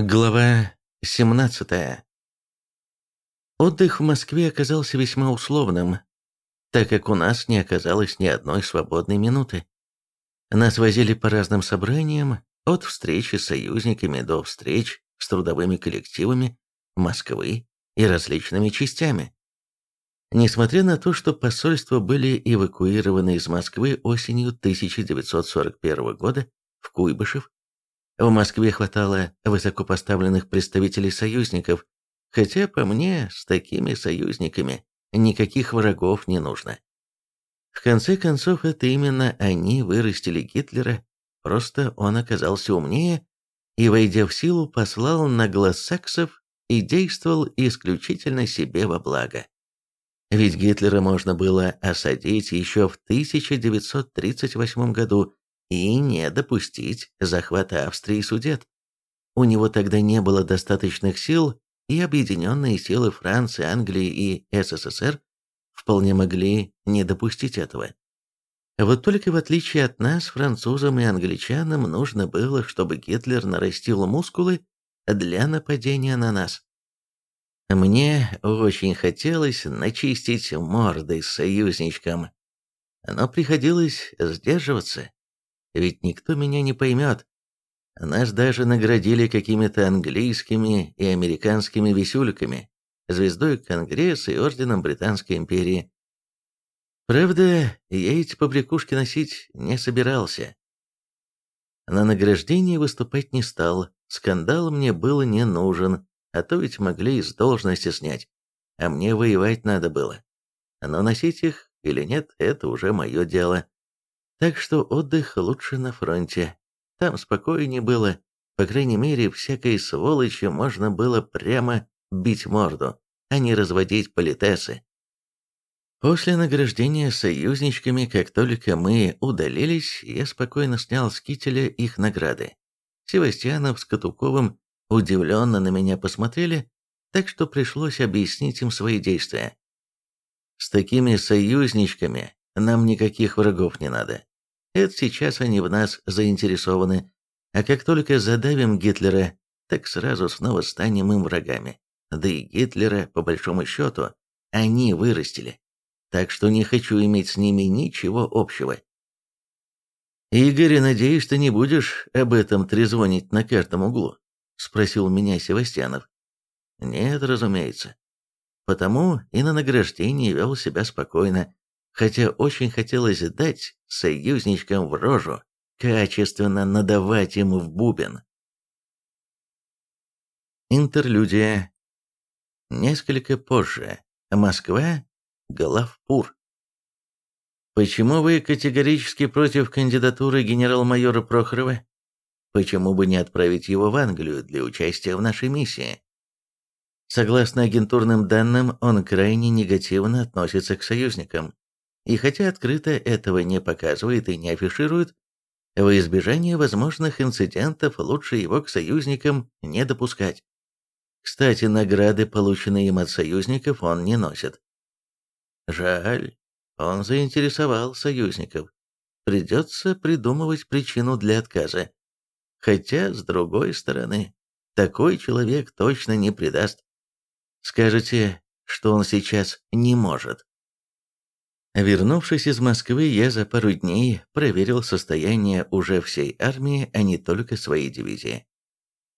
Глава 17 Отдых в Москве оказался весьма условным, так как у нас не оказалось ни одной свободной минуты. Нас возили по разным собраниям, от встречи с союзниками до встреч с трудовыми коллективами Москвы и различными частями. Несмотря на то, что посольства были эвакуированы из Москвы осенью 1941 года в Куйбышев, в Москве хватало высокопоставленных представителей союзников, хотя, по мне, с такими союзниками никаких врагов не нужно. В конце концов, это именно они вырастили Гитлера, просто он оказался умнее и, войдя в силу, послал на глаз саксов и действовал исключительно себе во благо. Ведь Гитлера можно было осадить еще в 1938 году, и не допустить захвата Австрии Судет. У него тогда не было достаточных сил, и объединенные силы Франции, Англии и СССР вполне могли не допустить этого. Вот только в отличие от нас, французам и англичанам нужно было, чтобы Гитлер нарастил мускулы для нападения на нас. Мне очень хотелось начистить морды союзничкам, но приходилось сдерживаться ведь никто меня не поймет. Нас даже наградили какими-то английскими и американскими висюльками, звездой Конгресса и орденом Британской империи. Правда, я эти побрякушки носить не собирался. На награждении выступать не стал, скандал мне был не нужен, а то ведь могли из должности снять, а мне воевать надо было. Но носить их или нет, это уже мое дело. Так что отдых лучше на фронте. Там спокойнее было, по крайней мере, всякой сволочи можно было прямо бить морду, а не разводить политесы. После награждения союзничками, как только мы удалились, я спокойно снял с кителя их награды. Севастьянов с Катуковым удивленно на меня посмотрели, так что пришлось объяснить им свои действия. С такими союзничками нам никаких врагов не надо. Это сейчас они в нас заинтересованы. А как только задавим Гитлера, так сразу снова станем им врагами. Да и Гитлера, по большому счету, они вырастили. Так что не хочу иметь с ними ничего общего. «Игорь, надеюсь, ты не будешь об этом трезвонить на каждом углу?» — спросил меня Севастьянов. «Нет, разумеется. Потому и на награждении вел себя спокойно, хотя очень хотелось дать союзничкам в рожу, качественно надавать им в бубен. Интерлюдия. Несколько позже. Москва. Главпур. Почему вы категорически против кандидатуры генерал-майора Прохорова? Почему бы не отправить его в Англию для участия в нашей миссии? Согласно агентурным данным, он крайне негативно относится к союзникам. И хотя открыто этого не показывает и не афиширует, во избежание возможных инцидентов лучше его к союзникам не допускать. Кстати, награды, полученные им от союзников, он не носит. Жаль, он заинтересовал союзников. Придется придумывать причину для отказа. Хотя, с другой стороны, такой человек точно не предаст. Скажете, что он сейчас не может. Вернувшись из Москвы, я за пару дней проверил состояние уже всей армии, а не только своей дивизии.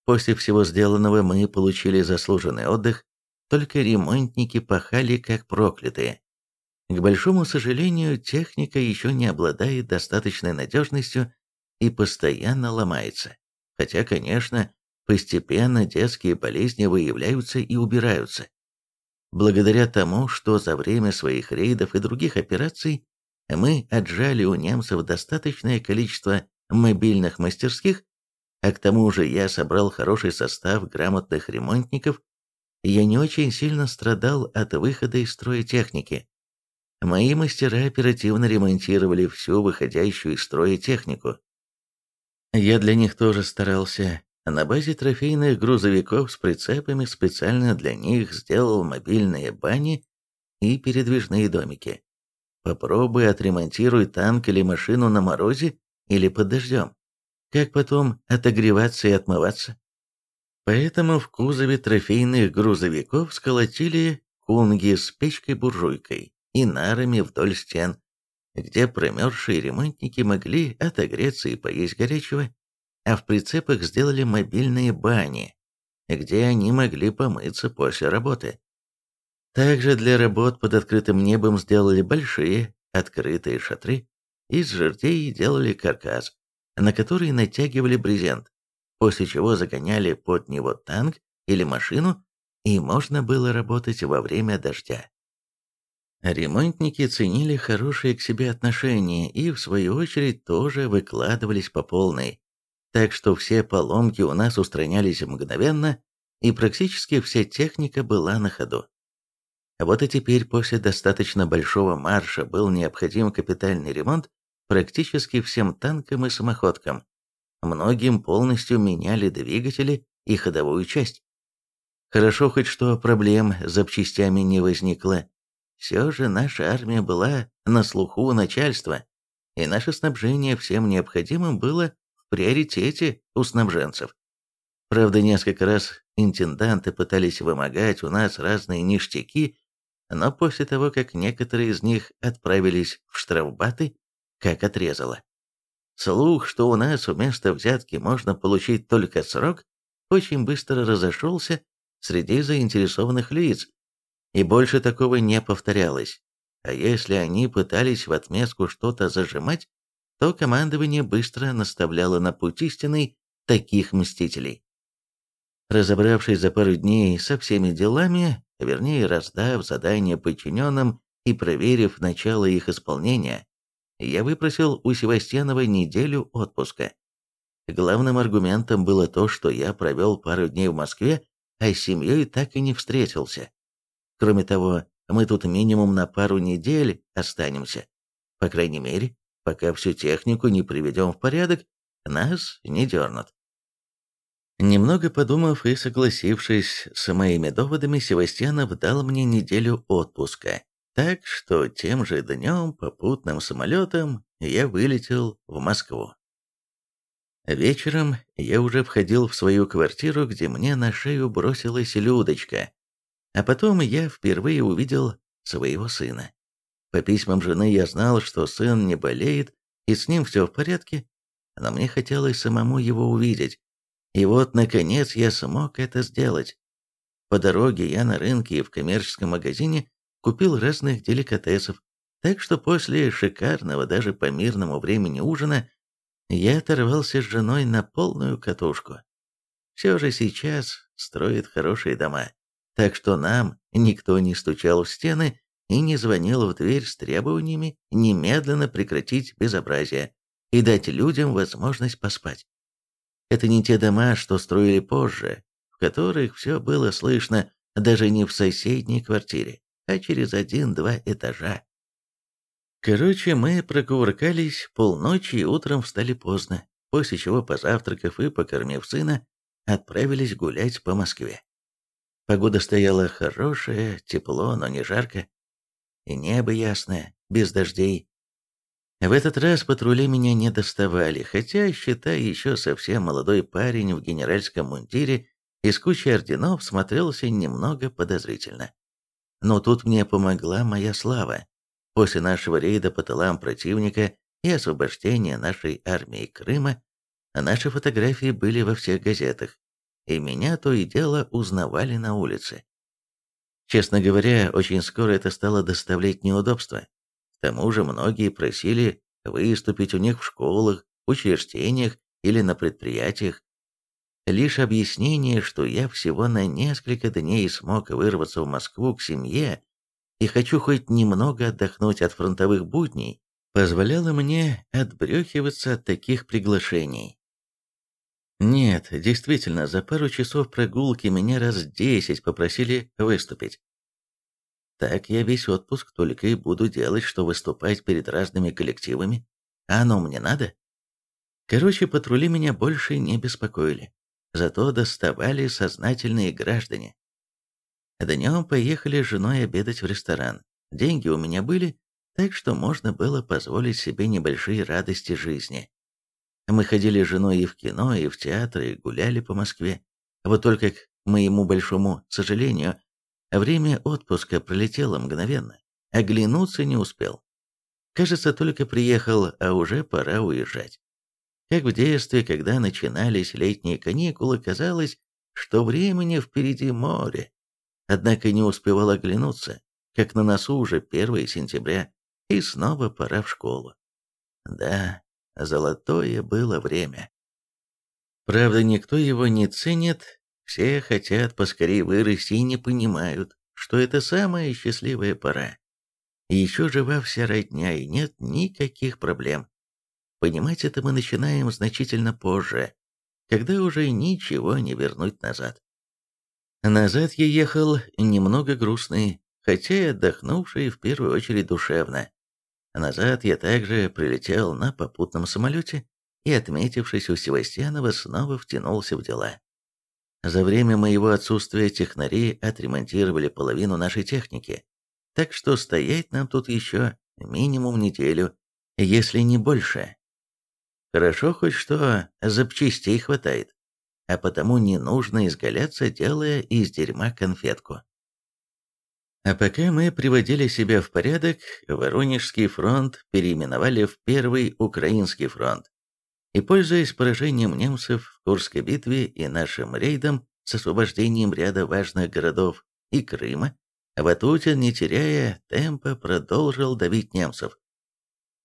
После всего сделанного мы получили заслуженный отдых, только ремонтники пахали как проклятые. К большому сожалению, техника еще не обладает достаточной надежностью и постоянно ломается. Хотя, конечно, постепенно детские болезни выявляются и убираются благодаря тому, что за время своих рейдов и других операций мы отжали у немцев достаточное количество мобильных мастерских, а к тому же я собрал хороший состав грамотных ремонтников, я не очень сильно страдал от выхода из строя техники. Мои мастера оперативно ремонтировали всю выходящую из строя технику. Я для них тоже старался, на базе трофейных грузовиков с прицепами специально для них сделал мобильные бани и передвижные домики. Попробуй отремонтируй танк или машину на морозе или под дождем. Как потом отогреваться и отмываться? Поэтому в кузове трофейных грузовиков сколотили кунги с печкой-буржуйкой и нарами вдоль стен, где промерзшие ремонтники могли отогреться и поесть горячего, а в прицепах сделали мобильные бани, где они могли помыться после работы. Также для работ под открытым небом сделали большие открытые шатры, из жердей делали каркас, на который натягивали брезент, после чего загоняли под него танк или машину, и можно было работать во время дождя. Ремонтники ценили хорошие к себе отношения и, в свою очередь, тоже выкладывались по полной. Так что все поломки у нас устранялись мгновенно, и практически вся техника была на ходу. Вот и теперь после достаточно большого марша был необходим капитальный ремонт практически всем танкам и самоходкам. Многим полностью меняли двигатели и ходовую часть. Хорошо хоть что проблем с запчастями не возникло, все же наша армия была на слуху у начальства, и наше снабжение всем необходимым было приоритете у снабженцев. Правда, несколько раз интенданты пытались вымогать у нас разные ништяки, но после того, как некоторые из них отправились в штрафбаты, как отрезало. Слух, что у нас вместо взятки можно получить только срок, очень быстро разошелся среди заинтересованных лиц, и больше такого не повторялось. А если они пытались в отместку что-то зажимать, то командование быстро наставляло на путь истинный таких мстителей. Разобравшись за пару дней со всеми делами, вернее раздав задания подчиненным и проверив начало их исполнения, я выпросил у Севастьянова неделю отпуска. Главным аргументом было то, что я провел пару дней в Москве, а с семьей так и не встретился. Кроме того, мы тут минимум на пару недель останемся. По крайней мере, пока всю технику не приведем в порядок, нас не дернут. Немного подумав и согласившись с моими доводами, Севастьянов дал мне неделю отпуска. Так что тем же днем попутным самолетом я вылетел в Москву. Вечером я уже входил в свою квартиру, где мне на шею бросилась Людочка, а потом я впервые увидел своего сына. По письмам жены я знал, что сын не болеет, и с ним все в порядке, но мне хотелось самому его увидеть. И вот, наконец, я смог это сделать. По дороге я на рынке и в коммерческом магазине купил разных деликатесов, так что после шикарного даже по мирному времени ужина я оторвался с женой на полную катушку. Все же сейчас строят хорошие дома так что нам никто не стучал в стены и не звонил в дверь с требованиями немедленно прекратить безобразие и дать людям возможность поспать. Это не те дома, что строили позже, в которых все было слышно даже не в соседней квартире, а через один-два этажа. Короче, мы прокувыркались полночи и утром встали поздно, после чего, позавтракав и покормив сына, отправились гулять по Москве. Погода стояла хорошая, тепло, но не жарко. И небо ясное, без дождей. В этот раз патрули меня не доставали, хотя, считай, еще совсем молодой парень в генеральском мундире из кучи орденов смотрелся немного подозрительно. Но тут мне помогла моя слава. После нашего рейда по тылам противника и освобождения нашей армии Крыма наши фотографии были во всех газетах, и меня то и дело узнавали на улице. Честно говоря, очень скоро это стало доставлять неудобства. К тому же многие просили выступить у них в школах, учреждениях или на предприятиях. Лишь объяснение, что я всего на несколько дней смог вырваться в Москву к семье и хочу хоть немного отдохнуть от фронтовых будней, позволяло мне отбрехиваться от таких приглашений. Нет, действительно, за пару часов прогулки меня раз десять попросили выступить. Так я весь отпуск только и буду делать, что выступать перед разными коллективами. А оно мне надо? Короче, патрули меня больше не беспокоили. Зато доставали сознательные граждане. Днем поехали с женой обедать в ресторан. Деньги у меня были, так что можно было позволить себе небольшие радости жизни. Мы ходили с женой и в кино, и в театр, и гуляли по Москве. Вот только, к моему большому сожалению, время отпуска пролетело мгновенно. Оглянуться не успел. Кажется, только приехал, а уже пора уезжать. Как в детстве, когда начинались летние каникулы, казалось, что времени впереди море. Однако не успевал оглянуться, как на носу уже 1 сентября, и снова пора в школу. Да, золотое было время. Правда, никто его не ценит, все хотят поскорее вырасти и не понимают, что это самая счастливая пора. Еще жива вся родня и нет никаких проблем. Понимать это мы начинаем значительно позже, когда уже ничего не вернуть назад. Назад я ехал немного грустный, хотя и отдохнувший в первую очередь душевно. Назад я также прилетел на попутном самолете и, отметившись у Севастьянова, снова втянулся в дела. За время моего отсутствия технари отремонтировали половину нашей техники, так что стоять нам тут еще минимум неделю, если не больше. Хорошо хоть что запчастей хватает, а потому не нужно изгаляться, делая из дерьма конфетку. А пока мы приводили себя в порядок, Воронежский фронт переименовали в Первый Украинский фронт. И, пользуясь поражением немцев в Курской битве и нашим рейдом с освобождением ряда важных городов и Крыма, Ватутин, не теряя темпа, продолжил давить немцев.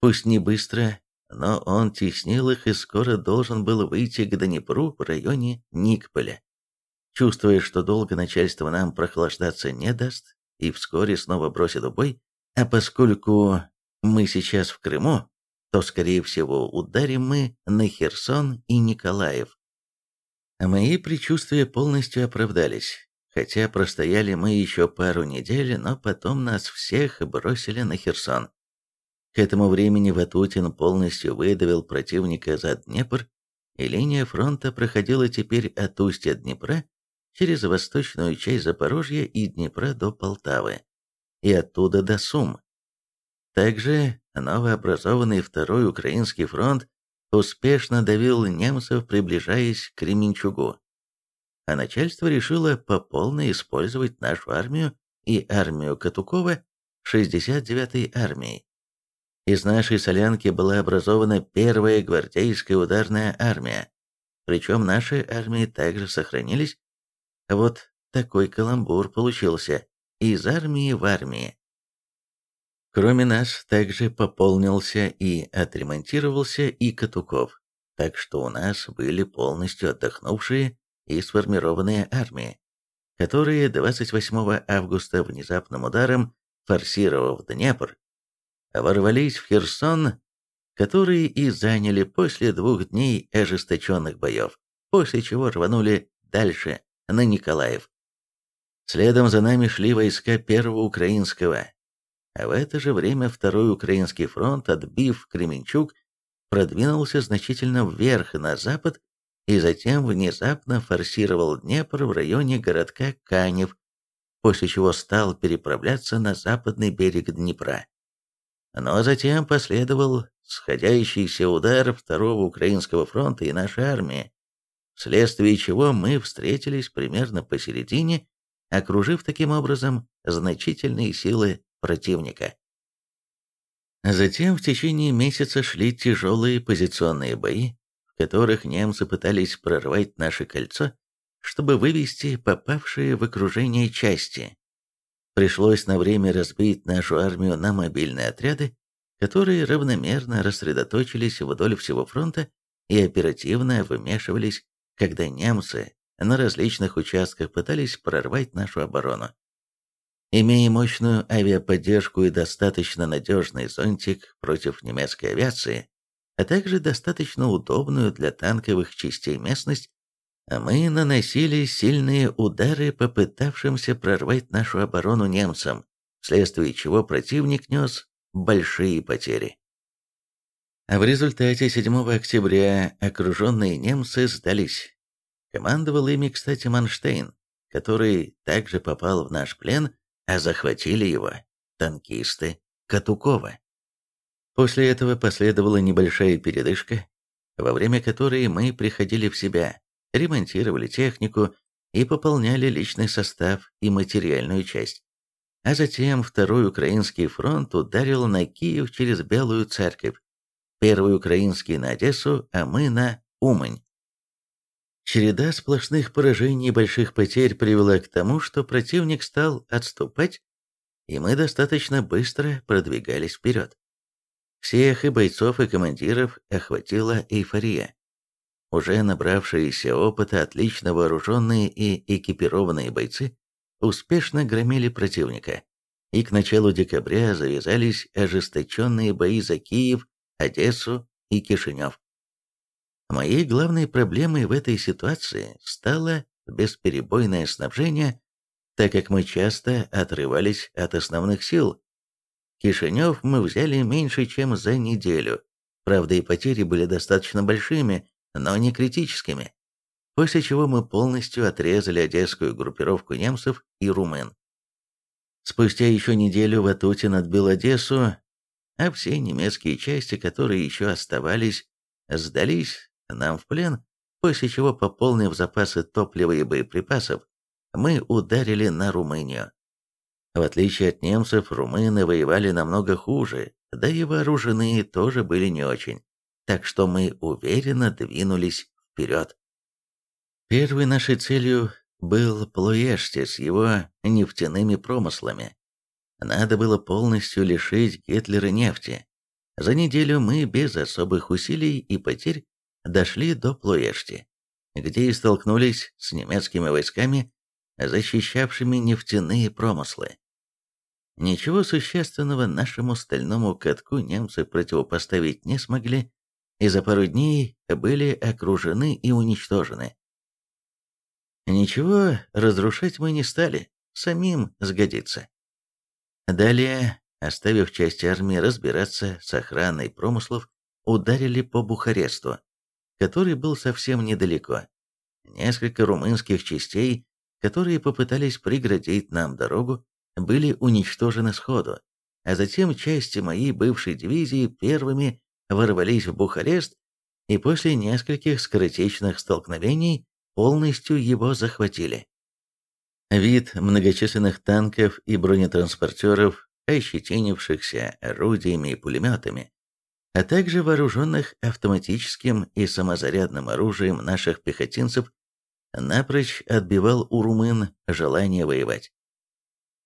Пусть не быстро, но он теснил их и скоро должен был выйти к Днепру в районе Никполя. Чувствуя, что долго начальство нам прохлаждаться не даст и вскоре снова бросит в бой, а поскольку мы сейчас в Крыму, то, скорее всего, ударим мы на Херсон и Николаев. Мои предчувствия полностью оправдались, хотя простояли мы еще пару недель, но потом нас всех бросили на Херсон. К этому времени Ватутин полностью выдавил противника за Днепр, и линия фронта проходила теперь от устья Днепра через восточную часть Запорожья и Днепра до Полтавы, и оттуда до Сум. Также новообразованный Второй Украинский фронт успешно давил немцев, приближаясь к Кременчугу. А начальство решило по полной использовать нашу армию и армию Катукова 69-й армией. Из нашей солянки была образована первая гвардейская ударная армия. Причем наши армии также сохранились. Вот такой каламбур получился. Из армии в армии. Кроме нас, также пополнился и отремонтировался и Катуков. Так что у нас были полностью отдохнувшие и сформированные армии, которые 28 августа внезапным ударом, форсировав Днепр, ворвались в Херсон, который и заняли после двух дней ожесточенных боев, после чего рванули дальше, на Николаев. Следом за нами шли войска Первого Украинского, а в это же время Второй Украинский фронт, отбив Кременчуг, продвинулся значительно вверх на запад и затем внезапно форсировал Днепр в районе городка Канев, после чего стал переправляться на западный берег Днепра. Но затем последовал сходящийся удар Второго Украинского фронта и нашей армии, вследствие чего мы встретились примерно посередине, окружив таким образом значительные силы противника. Затем в течение месяца шли тяжелые позиционные бои, в которых немцы пытались прорвать наше кольцо, чтобы вывести попавшие в окружение части. Пришлось на время разбить нашу армию на мобильные отряды, которые равномерно рассредоточились вдоль всего фронта и оперативно вмешивались, когда немцы на различных участках пытались прорвать нашу оборону. Имея мощную авиаподдержку и достаточно надежный зонтик против немецкой авиации, а также достаточно удобную для танковых частей местность, мы наносили сильные удары попытавшимся прорвать нашу оборону немцам, вследствие чего противник нес большие потери. В результате 7 октября окруженные немцы сдались. Командовал ими, кстати, Манштейн, который также попал в наш плен, а захватили его танкисты Катукова. После этого последовала небольшая передышка, во время которой мы приходили в себя, ремонтировали технику и пополняли личный состав и материальную часть. А затем Второй Украинский фронт ударил на Киев через Белую Церковь, Первый Украинский на Одессу, а мы на Умань. Череда сплошных поражений и больших потерь привела к тому, что противник стал отступать, и мы достаточно быстро продвигались вперед. Всех и бойцов, и командиров охватила эйфория. Уже набравшиеся опыта, отлично вооруженные и экипированные бойцы успешно громили противника, и к началу декабря завязались ожесточенные бои за Киев, Одессу и Кишинев. Моей главной проблемой в этой ситуации стало бесперебойное снабжение, так как мы часто отрывались от основных сил. Кишинев мы взяли меньше, чем за неделю. Правда, и потери были достаточно большими, но не критическими. После чего мы полностью отрезали одесскую группировку немцев и румын. Спустя еще неделю Ватутин отбил Одессу, а все немецкие части, которые еще оставались, сдались нам в плен, после чего, пополнив запасы топлива и боеприпасов, мы ударили на Румынию. В отличие от немцев, румыны воевали намного хуже, да и вооруженные тоже были не очень, так что мы уверенно двинулись вперед. Первой нашей целью был Плуэшти с его нефтяными промыслами. Надо было полностью лишить Гитлера нефти. За неделю мы без особых усилий и потерь дошли до Плуэшти, где и столкнулись с немецкими войсками, защищавшими нефтяные промыслы. Ничего существенного нашему стальному катку немцы противопоставить не смогли, и за пару дней были окружены и уничтожены. Ничего разрушать мы не стали, самим сгодится. Далее, оставив часть армии разбираться с охраной промыслов, ударили по Бухаресту, который был совсем недалеко. Несколько румынских частей, которые попытались преградить нам дорогу, были уничтожены сходу, а затем части моей бывшей дивизии первыми ворвались в Бухарест и после нескольких скоротечных столкновений полностью его захватили. Вид многочисленных танков и бронетранспортеров, ощетинившихся орудиями и пулеметами, а также вооруженных автоматическим и самозарядным оружием наших пехотинцев, напрочь отбивал у румын желание воевать.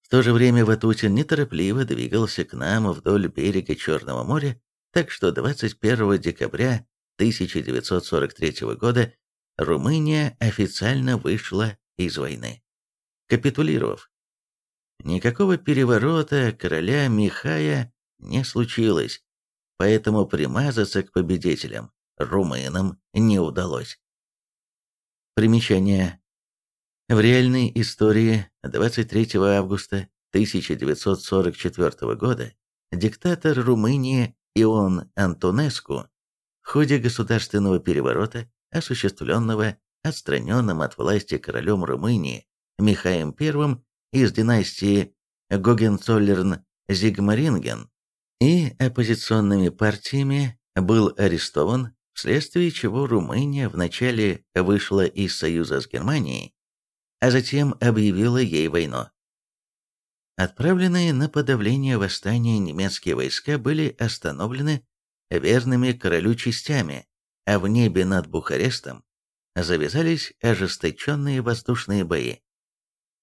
В то же время Ватутин неторопливо двигался к нам вдоль берега Черного моря, так что 21 декабря 1943 года Румыния официально вышла из войны, капитулировав. Никакого переворота короля Михая не случилось, поэтому примазаться к победителям румынам не удалось. Примечание. В реальной истории 23 августа 1944 года диктатор Румынии Ион Антонеску в ходе государственного переворота, осуществленного отстраненным от власти королем Румынии Михаем I из династии Гогенцоллерн-Зигмаринген, и оппозиционными партиями был арестован, вследствие чего Румыния вначале вышла из союза с Германией, а затем объявила ей войну. Отправленные на подавление восстания немецкие войска были остановлены верными королю частями, а в небе над Бухарестом завязались ожесточенные воздушные бои.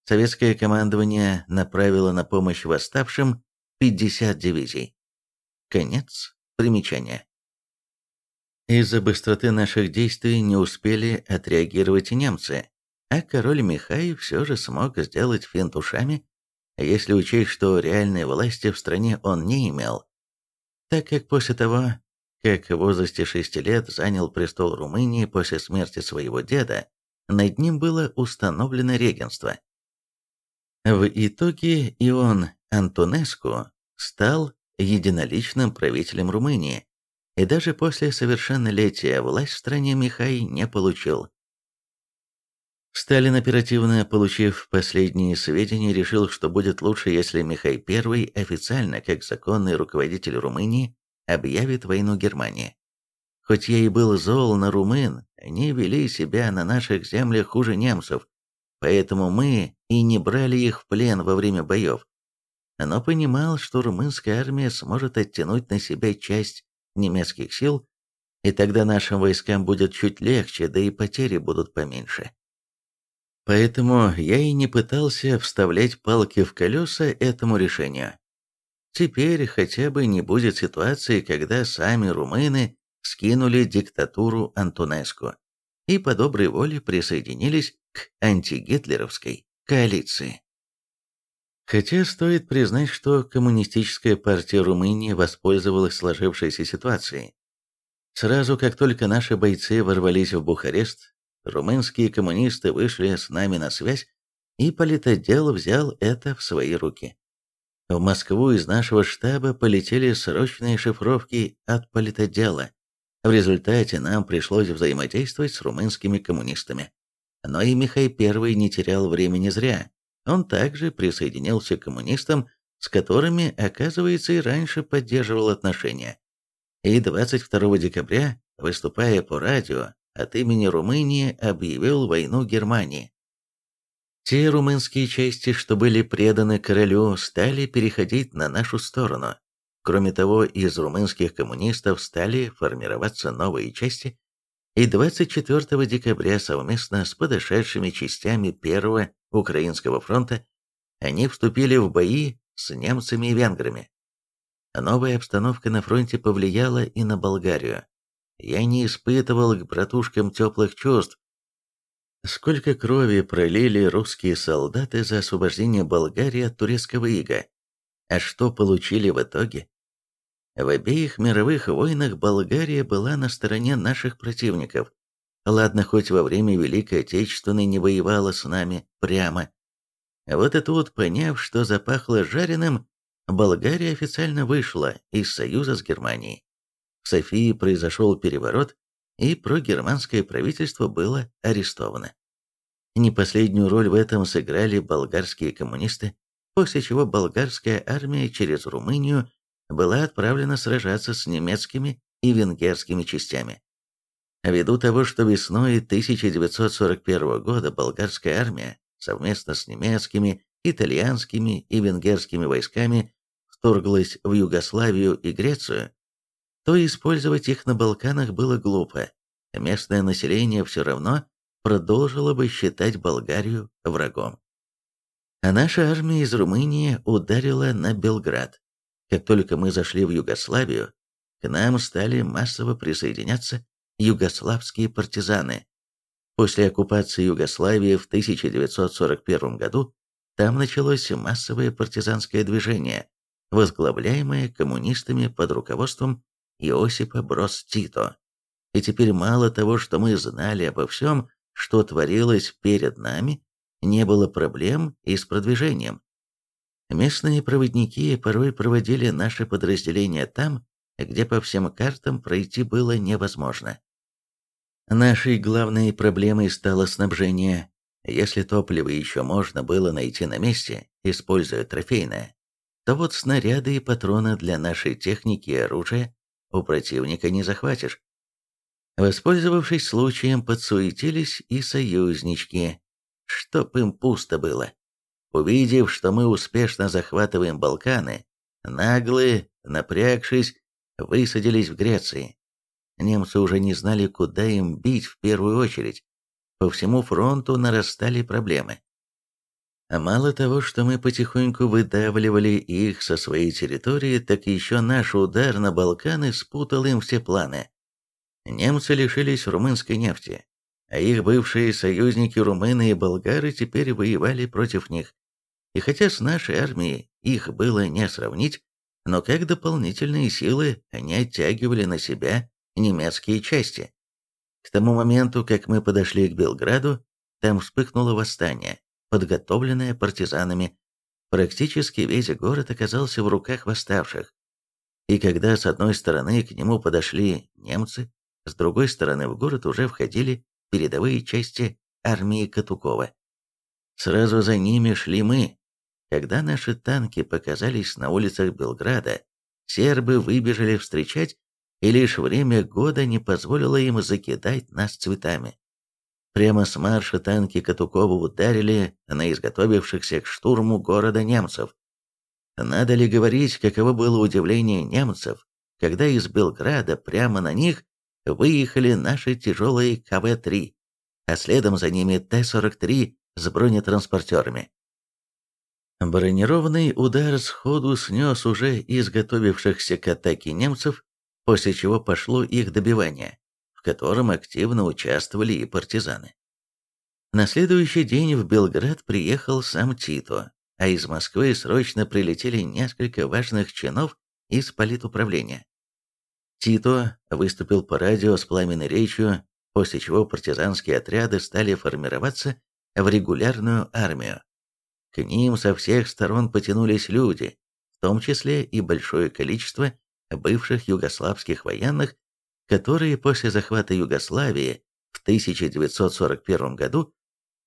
Советское командование направило на помощь восставшим 50 дивизий. Конец примечания. Из-за быстроты наших действий не успели отреагировать и немцы, а король Михай все же смог сделать финт ушами, если учесть, что реальной власти в стране он не имел, так как после того, как в возрасте шести лет занял престол Румынии после смерти своего деда, над ним было установлено регенство. В итоге Ион Антонеску стал единоличным правителем Румынии, и даже после совершеннолетия власть в стране Михай не получил. Сталин, оперативно получив последние сведения, решил, что будет лучше, если Михай I официально, как законный руководитель Румынии, объявит войну Германии. Хоть я и был зол на румын, они вели себя на наших землях хуже немцев, поэтому мы и не брали их в плен во время боев. Но понимал, что румынская армия сможет оттянуть на себя часть немецких сил, и тогда нашим войскам будет чуть легче, да и потери будут поменьше. Поэтому я и не пытался вставлять палки в колеса этому решению. Теперь хотя бы не будет ситуации, когда сами румыны скинули диктатуру Антонеску и по доброй воле присоединились к антигитлеровской коалиции. Хотя стоит признать, что Коммунистическая партия Румынии воспользовалась сложившейся ситуацией. Сразу как только наши бойцы ворвались в Бухарест, румынские коммунисты вышли с нами на связь, и политотдел взял это в свои руки. В Москву из нашего штаба полетели срочные шифровки от политотдела. В результате нам пришлось взаимодействовать с румынскими коммунистами. Но и Михай I не терял времени зря. Он также присоединился к коммунистам, с которыми, оказывается, и раньше поддерживал отношения. И 22 декабря, выступая по радио, от имени Румынии объявил войну Германии. Те румынские части, что были преданы королю, стали переходить на нашу сторону. Кроме того, из румынских коммунистов стали формироваться новые части, и 24 декабря совместно с подошедшими частями Первого Украинского фронта они вступили в бои с немцами и венграми. Новая обстановка на фронте повлияла и на Болгарию. Я не испытывал к братушкам теплых чувств, Сколько крови пролили русские солдаты за освобождение Болгарии от турецкого ига? А что получили в итоге? В обеих мировых войнах Болгария была на стороне наших противников. Ладно, хоть во время Великой Отечественной не воевала с нами прямо. Вот и тут, поняв, что запахло жареным, Болгария официально вышла из союза с Германией. В Софии произошел переворот, и прогерманское правительство было арестовано. Не последнюю роль в этом сыграли болгарские коммунисты, после чего болгарская армия через Румынию была отправлена сражаться с немецкими и венгерскими частями. Ввиду того, что весной 1941 года болгарская армия совместно с немецкими, итальянскими и венгерскими войсками вторглась в Югославию и Грецию, то использовать их на Балканах было глупо. Местное население все равно продолжило бы считать Болгарию врагом. А наша армия из Румынии ударила на Белград. Как только мы зашли в Югославию, к нам стали массово присоединяться югославские партизаны. После оккупации Югославии в 1941 году там началось массовое партизанское движение, возглавляемое коммунистами под руководством Иосипа Брос Тито. И теперь мало того, что мы знали обо всем, что творилось перед нами, не было проблем и с продвижением. Местные проводники порой проводили наши подразделения там, где по всем картам пройти было невозможно. Нашей главной проблемой стало снабжение. Если топливо еще можно было найти на месте, используя трофейное, то вот снаряды и патроны для нашей техники и оружия у противника не захватишь. Воспользовавшись случаем, подсуетились и союзнички, чтоб им пусто было. Увидев, что мы успешно захватываем Балканы, наглые, напрягшись, высадились в Греции. Немцы уже не знали, куда им бить в первую очередь. По всему фронту нарастали проблемы. А мало того, что мы потихоньку выдавливали их со своей территории, так еще наш удар на Балканы спутал им все планы. Немцы лишились румынской нефти, а их бывшие союзники румыны и болгары теперь воевали против них. И хотя с нашей армией их было не сравнить, но как дополнительные силы они оттягивали на себя немецкие части. К тому моменту, как мы подошли к Белграду, там вспыхнуло восстание, подготовленное партизанами. Практически весь город оказался в руках восставших. И когда с одной стороны к нему подошли немцы, с другой стороны в город уже входили передовые части армии Катукова. Сразу за ними шли мы. Когда наши танки показались на улицах Белграда, сербы выбежали встречать, и лишь время года не позволило им закидать нас цветами. Прямо с марша танки Катукова ударили на изготовившихся к штурму города немцев. Надо ли говорить, каково было удивление немцев, когда из Белграда прямо на них выехали наши тяжелые КВ-3, а следом за ними Т-43 с бронетранспортерами. Бронированный удар сходу снес уже изготовившихся к атаке немцев, после чего пошло их добивание, в котором активно участвовали и партизаны. На следующий день в Белград приехал сам Тито, а из Москвы срочно прилетели несколько важных чинов из политуправления. Тито выступил по радио с пламенной речью, после чего партизанские отряды стали формироваться в регулярную армию. К ним со всех сторон потянулись люди, в том числе и большое количество бывших югославских военных, которые после захвата Югославии в 1941 году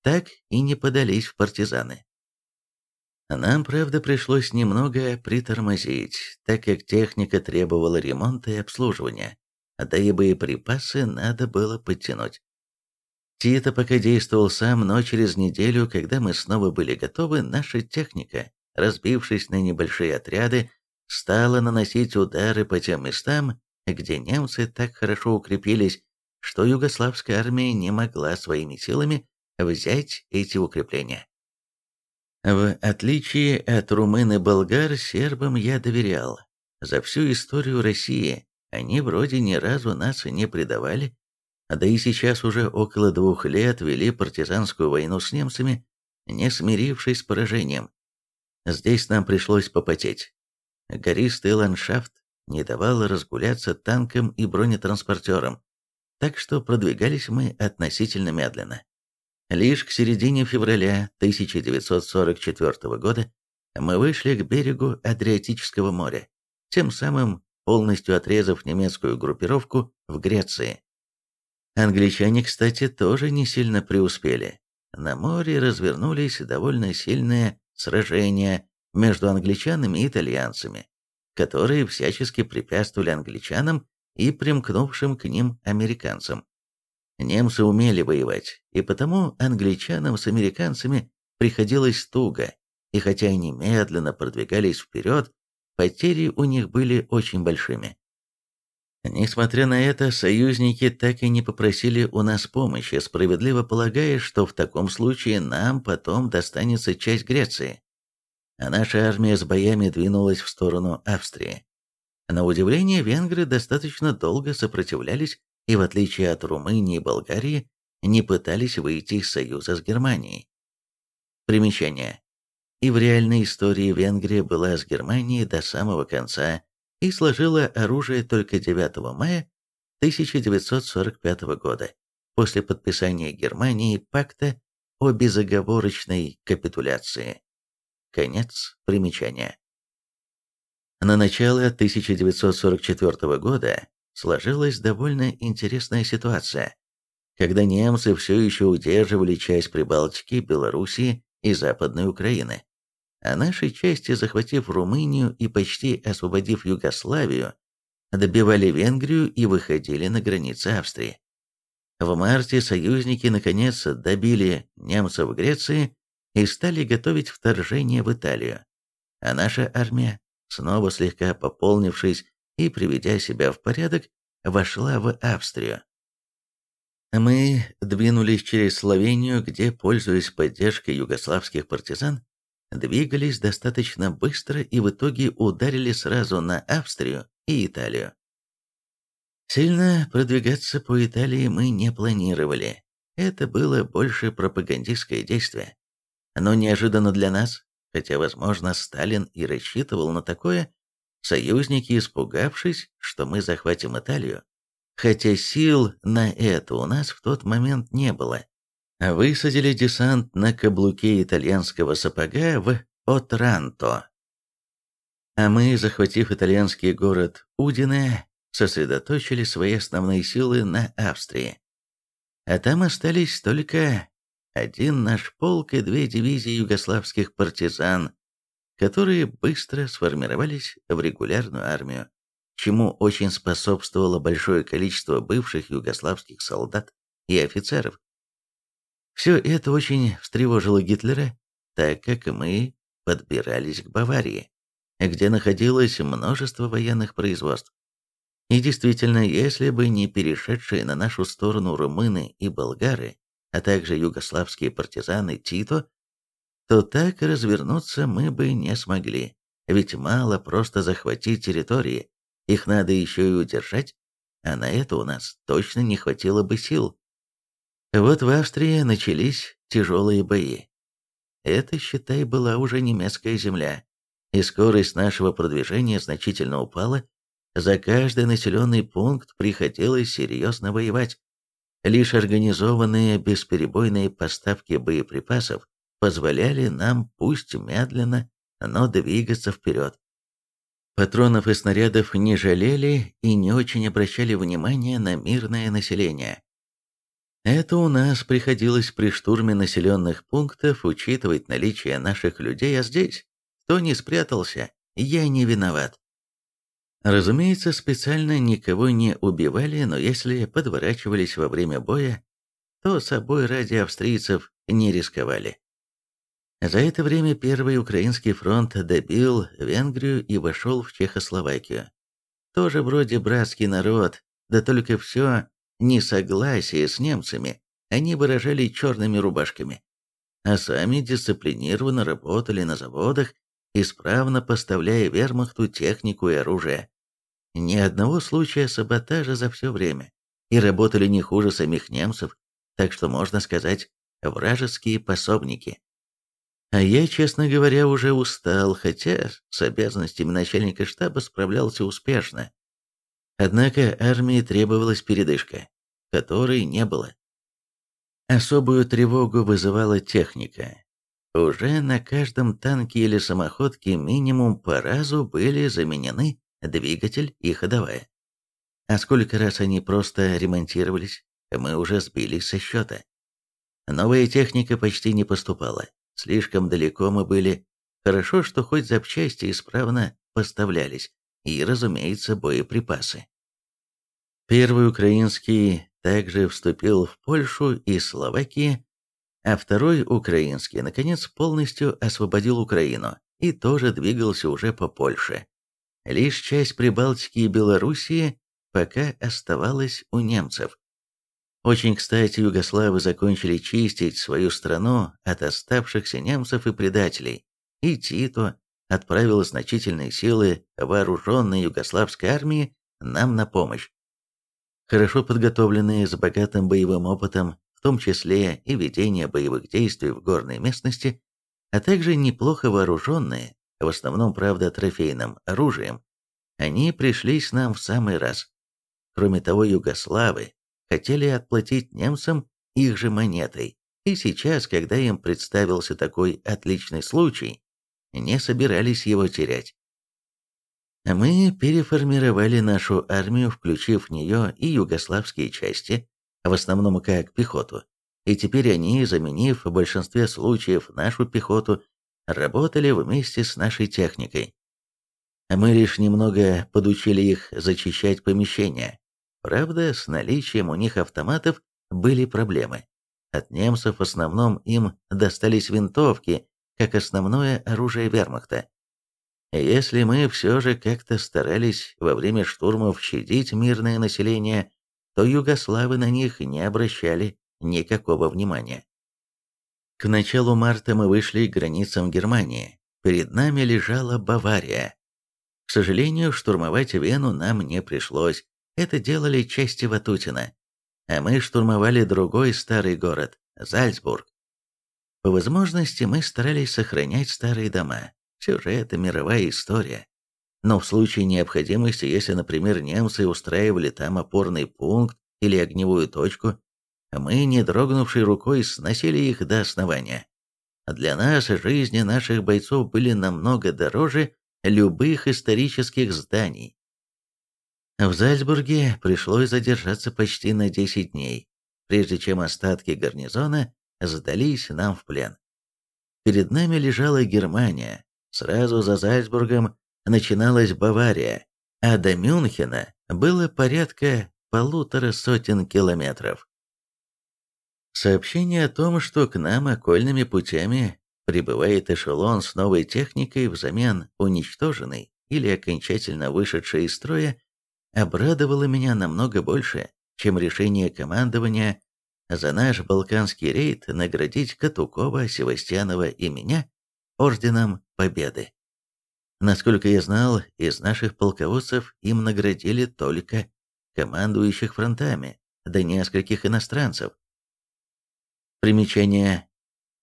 так и не подались в партизаны. Нам, правда, пришлось немного притормозить, так как техника требовала ремонта и обслуживания, да и боеприпасы надо было подтянуть. Тита пока действовал сам, но через неделю, когда мы снова были готовы, наша техника, разбившись на небольшие отряды, стала наносить удары по тем местам, где немцы так хорошо укрепились, что югославская армия не могла своими силами взять эти укрепления. В отличие от румын и болгар, сербам я доверял. За всю историю России они вроде ни разу нас не предавали, да и сейчас уже около двух лет вели партизанскую войну с немцами, не смирившись с поражением. Здесь нам пришлось попотеть. Гористый ландшафт не давал разгуляться танкам и бронетранспортерам, так что продвигались мы относительно медленно. Лишь к середине февраля 1944 года мы вышли к берегу Адриатического моря, тем самым полностью отрезав немецкую группировку в Греции. Англичане, кстати, тоже не сильно преуспели. На море развернулись довольно сильные сражения между англичанами и итальянцами, которые всячески препятствовали англичанам и примкнувшим к ним американцам. Немцы умели воевать, и потому англичанам с американцами приходилось туго, и хотя они медленно продвигались вперед, потери у них были очень большими. Несмотря на это, союзники так и не попросили у нас помощи, справедливо полагая, что в таком случае нам потом достанется часть Греции. А наша армия с боями двинулась в сторону Австрии. На удивление, венгры достаточно долго сопротивлялись и, в отличие от Румынии и Болгарии, не пытались выйти из союза с Германией. Примечание. И в реальной истории Венгрия была с Германией до самого конца и сложила оружие только 9 мая 1945 года, после подписания Германии пакта о безоговорочной капитуляции. Конец примечания. На начало 1944 года сложилась довольно интересная ситуация, когда немцы все еще удерживали часть Прибалтики, Белоруссии и Западной Украины. А наши части, захватив Румынию и почти освободив Югославию, добивали Венгрию и выходили на границы Австрии. В марте союзники наконец добили немцев в Греции и стали готовить вторжение в Италию, а наша армия, снова слегка пополнившись и приведя себя в порядок, вошла в Австрию. Мы двинулись через Словению, где, пользуясь поддержкой югославских партизан, двигались достаточно быстро и в итоге ударили сразу на Австрию и Италию. Сильно продвигаться по Италии мы не планировали. Это было больше пропагандистское действие. Но неожиданно для нас, хотя, возможно, Сталин и рассчитывал на такое, союзники, испугавшись, что мы захватим Италию, хотя сил на это у нас в тот момент не было, высадили десант на каблуке итальянского сапога в Отранто. А мы, захватив итальянский город Удине, сосредоточили свои основные силы на Австрии. А там остались только один наш полк и две дивизии югославских партизан, которые быстро сформировались в регулярную армию, чему очень способствовало большое количество бывших югославских солдат и офицеров, Все это очень встревожило Гитлера, так как мы подбирались к Баварии, где находилось множество военных производств. И действительно, если бы не перешедшие на нашу сторону румыны и болгары, а также югославские партизаны Тито, то так развернуться мы бы не смогли. Ведь мало просто захватить территории, их надо еще и удержать, а на это у нас точно не хватило бы сил. Вот в Австрии начались тяжелые бои. Это, считай, была уже немецкая земля, и скорость нашего продвижения значительно упала. За каждый населенный пункт приходилось серьезно воевать. Лишь организованные бесперебойные поставки боеприпасов позволяли нам, пусть медленно, но двигаться вперед. Патронов и снарядов не жалели и не очень обращали внимания на мирное население. Это у нас приходилось при штурме населенных пунктов учитывать наличие наших людей, а здесь, кто не спрятался, я не виноват. Разумеется, специально никого не убивали, но если подворачивались во время боя, то собой ради австрийцев не рисковали. За это время Первый Украинский фронт добил Венгрию и вошел в Чехословакию. Тоже вроде братский народ, да только все несогласие с немцами они выражали черными рубашками, а сами дисциплинированно работали на заводах, исправно поставляя вермахту технику и оружие. Ни одного случая саботажа за все время, и работали не хуже самих немцев, так что можно сказать, вражеские пособники. А я, честно говоря, уже устал, хотя с обязанностями начальника штаба справлялся успешно. Однако армии требовалась передышка, которой не было. Особую тревогу вызывала техника. Уже на каждом танке или самоходке минимум по разу были заменены двигатель и ходовая. А сколько раз они просто ремонтировались, мы уже сбились со счета. Новая техника почти не поступала, слишком далеко мы были. Хорошо, что хоть запчасти исправно поставлялись, и, разумеется, боеприпасы. Первый украинский также вступил в Польшу и Словакию, а второй украинский, наконец, полностью освободил Украину и тоже двигался уже по Польше. Лишь часть Прибалтики и Белоруссии пока оставалась у немцев. Очень кстати, югославы закончили чистить свою страну от оставшихся немцев и предателей, и Тито отправил значительные силы вооруженной югославской армии нам на помощь хорошо подготовленные с богатым боевым опытом, в том числе и ведение боевых действий в горной местности, а также неплохо вооруженные, в основном, правда, трофейным оружием, они пришлись нам в самый раз. Кроме того, югославы хотели отплатить немцам их же монетой, и сейчас, когда им представился такой отличный случай, не собирались его терять. Мы переформировали нашу армию, включив в нее и югославские части, в основном как пехоту, и теперь они, заменив в большинстве случаев нашу пехоту, работали вместе с нашей техникой. Мы лишь немного подучили их зачищать помещения. Правда, с наличием у них автоматов были проблемы. От немцев в основном им достались винтовки, как основное оружие вермахта. Если мы все же как-то старались во время штурмов щадить мирное население, то югославы на них не обращали никакого внимания. К началу марта мы вышли к границам Германии. Перед нами лежала Бавария. К сожалению, штурмовать Вену нам не пришлось. Это делали части Ватутина. А мы штурмовали другой старый город – Зальцбург. По возможности мы старались сохранять старые дома, все же это мировая история. Но в случае необходимости, если, например, немцы устраивали там опорный пункт или огневую точку, мы, не дрогнувшей рукой, сносили их до основания. Для нас жизни наших бойцов были намного дороже любых исторических зданий. В Зальцбурге пришлось задержаться почти на 10 дней, прежде чем остатки гарнизона сдались нам в плен. Перед нами лежала Германия, Сразу за Зальцбургом начиналась Бавария, а до Мюнхена было порядка полутора сотен километров. Сообщение о том, что к нам окольными путями прибывает эшелон с новой техникой взамен уничтоженной или окончательно вышедшей из строя, обрадовало меня намного больше, чем решение командования за наш балканский рейд наградить Катукова, Севастьянова и меня Орденом Победы. Насколько я знал, из наших полководцев им наградили только командующих фронтами, да нескольких иностранцев. Примечание.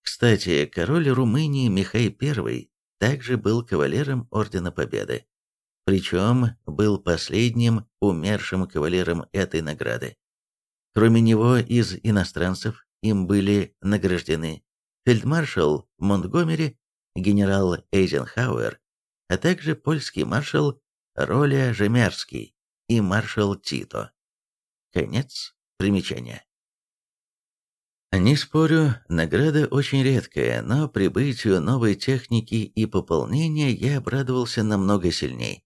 Кстати, король Румынии Михай I также был кавалером Ордена Победы. Причем был последним умершим кавалером этой награды. Кроме него, из иностранцев им были награждены фельдмаршал Монтгомери, генерал Эйзенхауэр, а также польский маршал Роля Жемерский и маршал Тито. Конец примечания. Не спорю, награда очень редкая, но прибытию новой техники и пополнения я обрадовался намного сильней.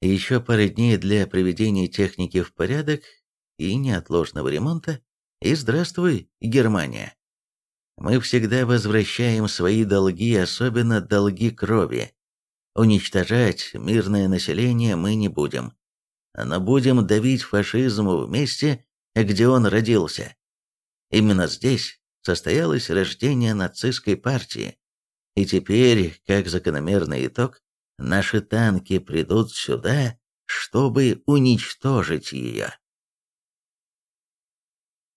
Еще пары дней для приведения техники в порядок и неотложного ремонта, и здравствуй, Германия. Мы всегда возвращаем свои долги, особенно долги крови. Уничтожать мирное население мы не будем, но будем давить фашизм в месте, где он родился. Именно здесь состоялось рождение нацистской партии, и теперь, как закономерный итог, наши танки придут сюда, чтобы уничтожить ее.